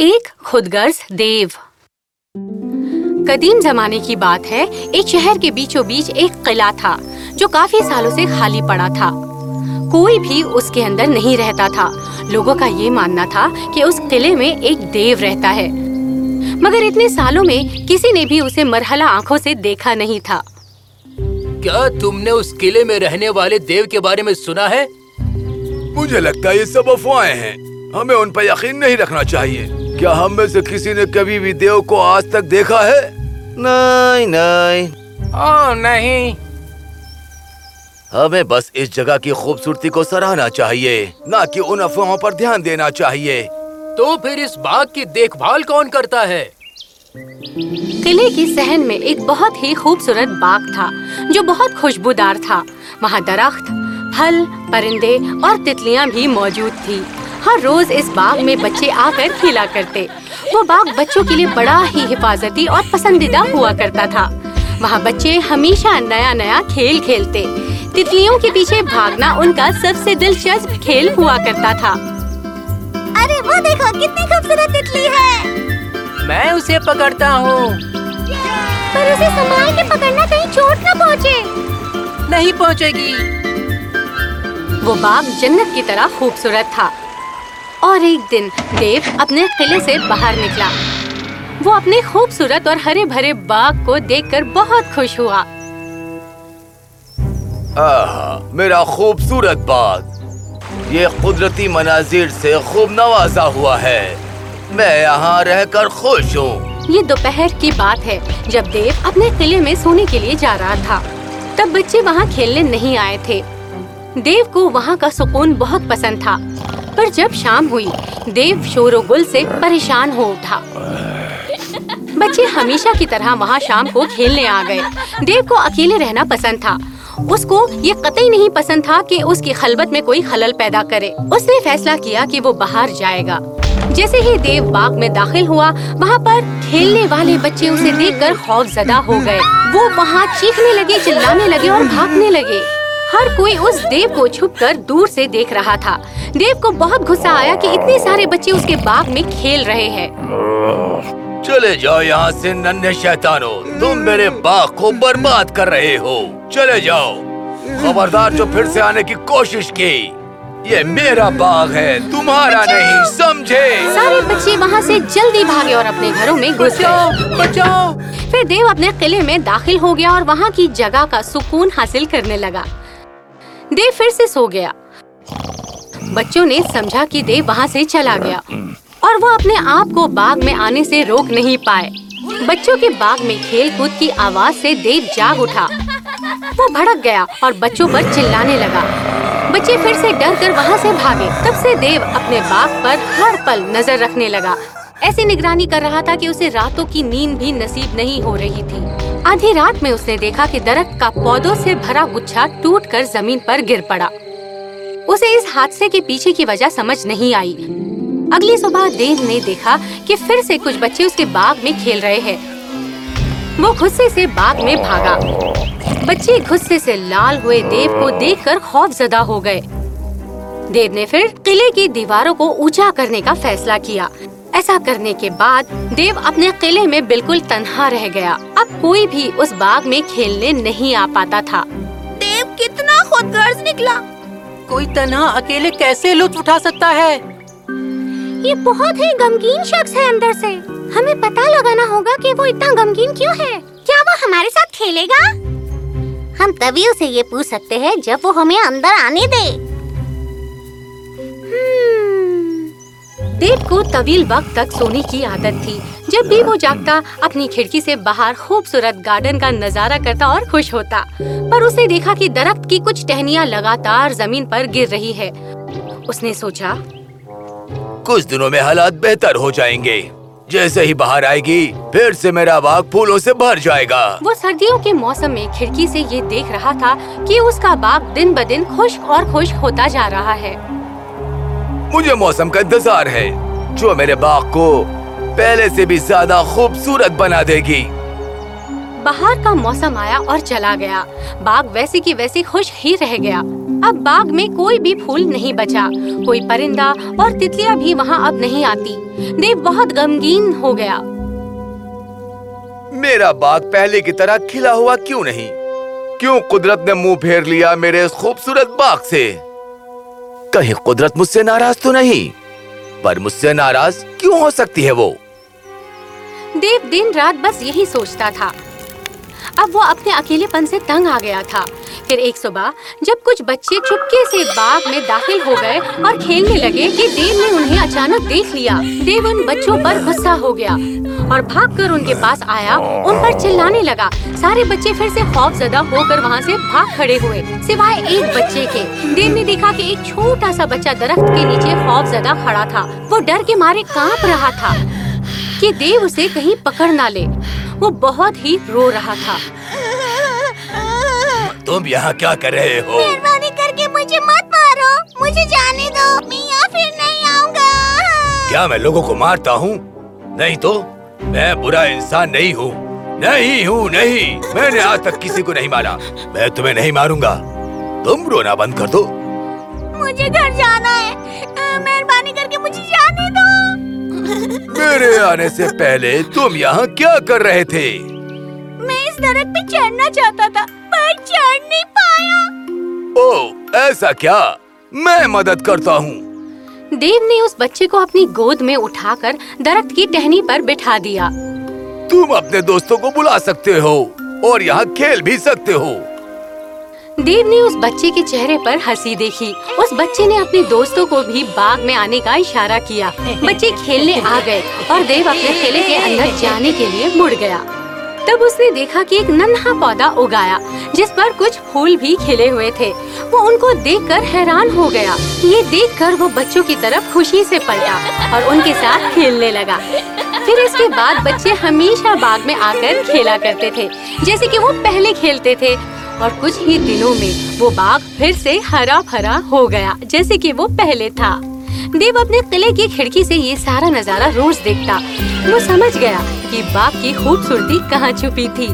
एक खुदगर्ज देव। कदीम जमाने की बात है एक शहर के बीचों बीच एक किला था जो काफ़ी सालों से खाली पड़ा था। कोई भी उसके अंदर नहीं रहता था। लोगों का ये मानना था कि उस किले में एक देव रहता है। मगर इतने सालों में किसी ने भी उसे मरहला आँखों से देखा नहीं था। क्या तुमने उस किले में रहने वाले देव के बारे में सुना है? मुझे लगता है ये सब अफवाहें हैं। हमें उन पर यकीन नहीं रखना चाहिए। क्या हम में से किसी ने कभी भी देव को आज तक देखा है? नहीं नहीं। ओ नहीं। हमें बस इस जगह की खूबसूरती को सराहना चाहिए ना कि उन अफवाहों पर ध्यान देना चाहिए। तो फिर इस बाग की देखभाल कौन करता है? किले की सहन में एक बहुत ही खूबसूरत बाग था जो बहुत खुशबूदार था। वहाँ दरख्त फल परिंदे और तितलियाँ भी मौजूद थी। हर रोज इस बाग में बच्चे आकर खेला करते। वो बाग बच्चों के लिए बड़ा ही हिफाजती और पसंदीदा हुआ करता था। वहाँ बच्चे हमेशा नया नया खेल खेलते। तितलियों के पीछे भागना उनका सबसे दिलचस्प खेल हुआ करता था। अरे वो देखो कितनी खूबसूरत तितली है। मैं उसे पकड़ता हूँ। पर उसे संभाल के पकड़ना कहीं चोट न पहुँचे। नहीं पहुँचेगी। वो बाग जन्नत की तरह खूबसूरत था। और एक दिन देव अपने किले से बाहर निकला। वो अपने खूबसूरत और हरे भरे बाग को देखकर बहुत खुश हुआ। आहा, मेरा खूबसूरत बाग। ये कुदरती मनाजिर से खूब नवाजा हुआ है। मैं यहाँ रहकर खुश हूँ। ये दोपहर की बात है जब देव अपने किले में सोने के लिए जा रहा था। तब बच्चे वहाँ खेलने नहीं आए थे। देव को वहाँ का सुकून बहुत पसंद था। पर जब शाम हुई, देव शोरोगुल से परेशान हो उठा। बच्चे हमेशा की तरह वहाँ शाम को खेलने आ गए। देव को अकेले रहना पसंद था। उसको ये कतई नहीं पसंद था कि उसकी खलबत में कोई खलल पैदा करे। उसने फैसला किया कि वो बाहर जाएगा। जैसे ही देव बाग में दाखिल हुआ, वहाँ पर खेलने वाले बच्चे उसे देखकर खौफजदा हो गए। वो वहाँ चीखने लगे, चिल्लाने लगे और भागने लगे। हर कोई उस देव को छुपकर दूर से देख रहा था। देव को बहुत गुस्सा आया कि इतने सारे बच्चे उसके बाग में खेल रहे हैं। चले जाओ यहाँ से नन्हे शैतानो। तुम मेरे बाग को बर्बाद कर रहे हो। चले जाओ। खबरदार जो फिर से आने की कोशिश की ये मेरा बाग है तुम्हारा नहीं समझे? सारे बच्चे वहाँ से जल्दी भागे और अपने घरों में घुस गए। बचाओ! फिर देव अपने किले में दाखिल हो गया और वहाँ की जगह का सुकून हासिल करने लगा। देव फिर से सो गया। बच्चों ने समझा कि देव वहाँ से चला गया और वो अपने आप को बाग में आने से रोक नहीं पाए। बच्चों के बाग में खेल कूद की आवाज़ से देव जाग उठा। वो भड़क गया और बच्चों पर चिल्लाने लगा। बच्चे फिर से डर कर वहाँ से भागे। तब से देव अपने बाग पर हर पल नज़र रखने लगा। ऐसी निगरानी कर रहा था कि उसे रातों की नींद भी नसीब नहीं हो रही थी। आधी रात में उसने देखा कि दरख्त का पौधों से भरा गुच्छा टूटकर ज़मीन पर गिर पड़ा। उसे इस हादसे के पीछे की वजह समझ नहीं आई। अगली सुबह देव ने देखा कि फिर से कुछ बच्चे उसके बाग में खेल रहे हैं। वो गुस्से से बाग में भागा। बच्चे गुस्से से लाल हुए देव को देखकर खौफजदा हो गए। देव ने फिर किले की दीवारों को ऊँचा करने का फैसला किया। ऐसा करने के बाद देव अपने किले में बिल्कुल तन्हा रह गया। अब कोई भी उस बाग में खेलने नहीं आ पाता था। देव कितना खुदगर्ज निकला। कोई तना अकेले कैसे लुत्फ उठा सकता है? ये बहुत ही गमगीन शख्स है अंदर से। हमें पता लगाना होगा कि वो इतना गमगीन क्यों है। क्या वो हमारे साथ खेलेगा? हम तभी उसे ये पूछ सकते हैं जब वो हमें अंदर आने दे। देव को तवील वक्त तक सोने की आदत थी। जब भी वो जागता अपनी खिड़की से बाहर खूबसूरत गार्डन का नज़ारा करता और खुश होता। पर उसने देखा कि दरख्त की कुछ टहनियाँ लगातार ज़मीन पर गिर रही है। उसने सोचा कुछ दिनों में हालात बेहतर हो जाएँगे। जैसे ही बाहर आएगी फिर से मेरा बाग फूलों से भर जाएगा। वो सर्दियों के मौसम में खिड़की से ये देख रहा था कि उसका बाग दिन ब दिन खुश और खुश होता जा रहा है। मुझे मौसम का इंतज़ार है जो मेरे बाग को पहले से भी ज़्यादा खूबसूरत बना देगी। बाहर का मौसम आया और चला गया। बाग वैसे की वैसे खुश ही रह गया। अब बाग में कोई भी फूल नहीं बचा। कोई परिंदा और तितलियाँ भी वहाँ अब नहीं आती। देव बहुत गमगीन हो गया। मेरा बाग पहले की तरह खिला हुआ क्यों नहीं? क्यों कुदरत ने मुँह फेर लिया मेरे इस खूबसूरत बाग से? कहीं कुदरत मुझसे नाराज़ तो नहीं, पर मुझसे नाराज़ क्यों हो सकती है वो? देव दिन रात बस यही सोचता था। अब वो अपने अकेलेपन से तंग आ गया था। फिर एक सुबह, जब कुछ बच्चे चुपके से बाग में दाखिल हो गए और खेलने लगे कि देव ने उन्हें अचानक देख लिया, देव उन बच्चों पर गुस्सा हो गया और भागकर उनके पास आया, उन पर चिल्लाने लगा। सारे बच्चे फिर से खौफजदा होकर वहाँ से भाग खड़े हुए, सिवाय एक बच्चे के। देव ने देखा कि एक छोटा सा बच्चा दरख्त के नीचे खौफ खौफजदा खड़ा था। वो डर के मारे काँप रहा था कि देव उसे कहीं पकड़ ना ले। वो बहुत ही रो रहा था। तुम यहाँ क्या कर रहे हो? मेहरबानी करके मुझे मत मारो। मुझे जाने दो। मैं यहाँ फिर नहीं आऊँगा। क्या मैं लोगों को मारता हूँ? नहीं तो मैं बुरा इंसान नहीं हूँ। नहीं हूँ नहीं। मैंने आज तक किसी को नहीं मारा। मैं तुम्हें नहीं मारूँगा। तुम रोना बंद कर दो। मुझे घर जाना है। मेरे आने से पहले तुम यहाँ क्या कर रहे थे? मैं इस दरख्त पे चढ़ना चाहता था पर चढ़ नहीं पाया। ओ ऐसा क्या? मैं मदद करता हूँ। देव ने उस बच्चे को अपनी गोद में उठाकर दरख्त की टहनी पर बिठा दिया। तुम अपने दोस्तों को बुला सकते हो और यहाँ खेल भी सकते हो। देव ने उस बच्चे के चेहरे पर हँसी देखी। उस बच्चे ने अपने दोस्तों को भी बाग में आने का इशारा किया। बच्चे खेलने आ गए और देव अपने खेले के अंदर जाने के लिए मुड़ गया। तब उसने देखा कि एक नन्हा पौधा उगाया, जिस पर कुछ फूल भी खिले हुए थे। वो उनको देखकर हैरान हो गया। ये देखकर वो बच्चों की तरफ़ खुशी से पलटा और उनके साथ खेलने लगा। फिर इसके बाद बच्चे हमेशा बाग में आकर खेला करते थे, जैसे कि वो पहले खेलते थे। और कुछ ही दिनों में वो बाग फिर से हरा भरा हो गया, जैसे कि वो पहले था। देव अपने किले की खिड़की से ये सारा नज़ारा रोज देखता। वो समझ गया कि बाग की खूबसूरती कहाँ छुपी थी।